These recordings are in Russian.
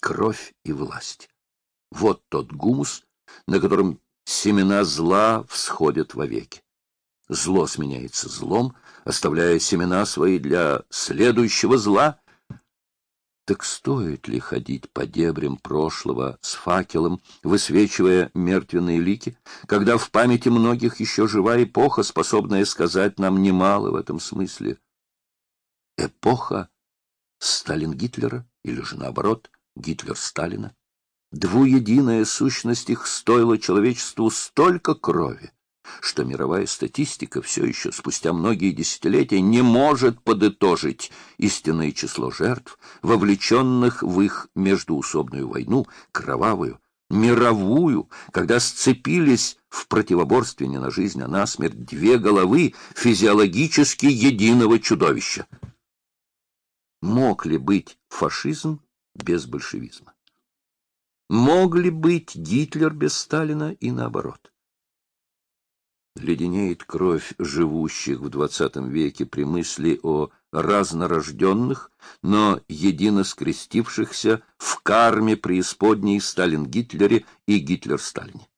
кровь и власть. Вот тот гумус, на котором семена зла всходят вовеки. Зло сменяется злом, оставляя семена свои для следующего зла. Так стоит ли ходить по дебрям прошлого с факелом, высвечивая мертвенные лики, когда в памяти многих еще жива эпоха, способная сказать нам немало в этом смысле? Эпоха Сталин Гитлера или же наоборот Гитлер Сталина? Двуединая сущность их стоила человечеству столько крови, что мировая статистика все еще спустя многие десятилетия не может подытожить истинное число жертв, вовлеченных в их междуусобную войну, кровавую, мировую, когда сцепились в противоборстве не на жизнь, а на смерть две головы физиологически единого чудовища. Мог ли быть фашизм без большевизма? Мог ли быть Гитлер без Сталина и наоборот? Леденеет кровь живущих в двадцатом веке при мысли о разнорожденных, но едино скрестившихся в карме преисподней Сталин-Гитлере и Гитлер-Сталине.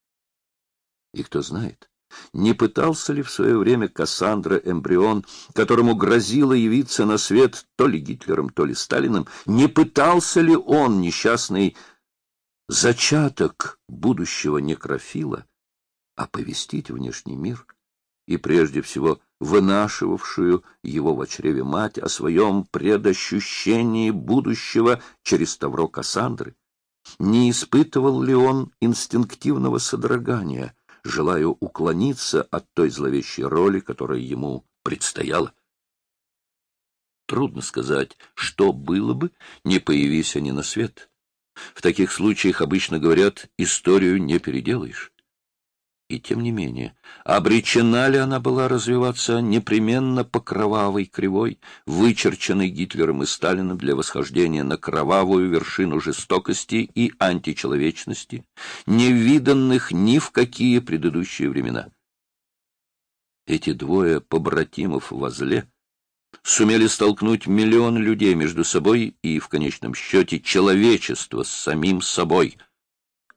И кто знает, не пытался ли в свое время Кассандра-эмбрион, которому грозило явиться на свет то ли Гитлером, то ли Сталиным, не пытался ли он, несчастный зачаток будущего некрофила, оповестить внешний мир и прежде всего вынашивавшую его в чреве мать о своем предощущении будущего через Тавро Кассандры? Не испытывал ли он инстинктивного содрогания, желая уклониться от той зловещей роли, которая ему предстояла? Трудно сказать, что было бы, не появись они на свет. В таких случаях обычно говорят, историю не переделаешь. И тем не менее, обречена ли она была развиваться непременно по кровавой кривой, вычерченной Гитлером и Сталином для восхождения на кровавую вершину жестокости и античеловечности, не виданных ни в какие предыдущие времена? Эти двое побратимов во зле сумели столкнуть миллион людей между собой и, в конечном счете, человечество с самим собой,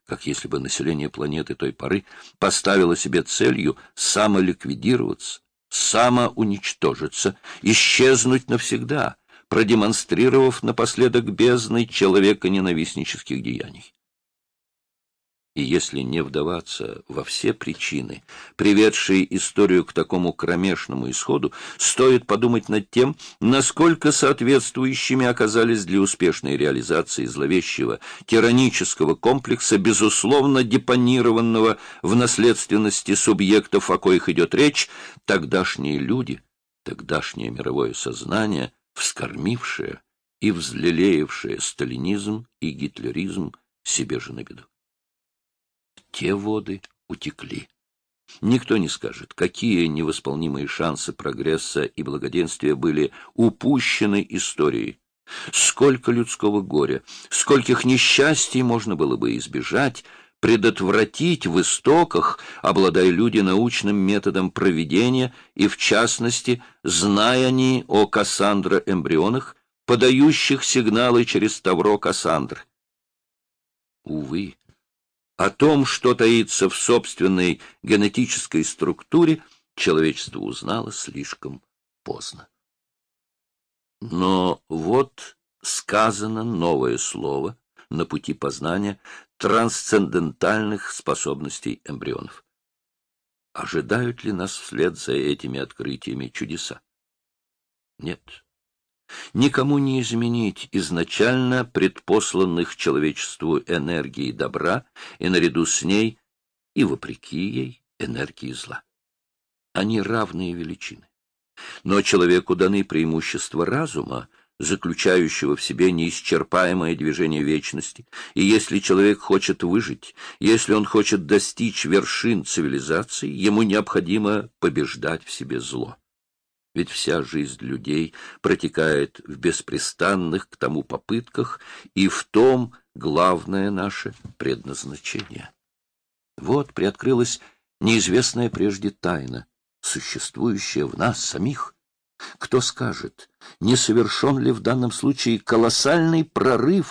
как если бы население планеты той поры поставило себе целью самоликвидироваться, самоуничтожиться, исчезнуть навсегда, продемонстрировав напоследок бездной человека-ненавистнических деяний. И если не вдаваться во все причины, приведшие историю к такому кромешному исходу, стоит подумать над тем, насколько соответствующими оказались для успешной реализации зловещего тиранического комплекса, безусловно депонированного в наследственности субъектов, о коих идет речь, тогдашние люди, тогдашнее мировое сознание, вскормившее и взлелеявшее сталинизм и гитлеризм себе же на беду те воды утекли. Никто не скажет, какие невосполнимые шансы прогресса и благоденствия были упущены историей. Сколько людского горя, скольких несчастий можно было бы избежать, предотвратить в истоках, обладая люди научным методом проведения и, в частности, зная они о Кассандра-эмбрионах, подающих сигналы через Тавро Кассандры. Увы, о том, что таится в собственной генетической структуре, человечество узнало слишком поздно. Но вот сказано новое слово на пути познания трансцендентальных способностей эмбрионов. Ожидают ли нас вслед за этими открытиями чудеса? Нет никому не изменить изначально предпосланных человечеству энергии добра и наряду с ней и вопреки ей энергии зла. Они равные величины. Но человеку даны преимущества разума, заключающего в себе неисчерпаемое движение вечности, и если человек хочет выжить, если он хочет достичь вершин цивилизации, ему необходимо побеждать в себе зло. Ведь вся жизнь людей протекает в беспрестанных к тому попытках, и в том главное наше предназначение. Вот приоткрылась неизвестная прежде тайна, существующая в нас самих. Кто скажет, не совершен ли в данном случае колоссальный прорыв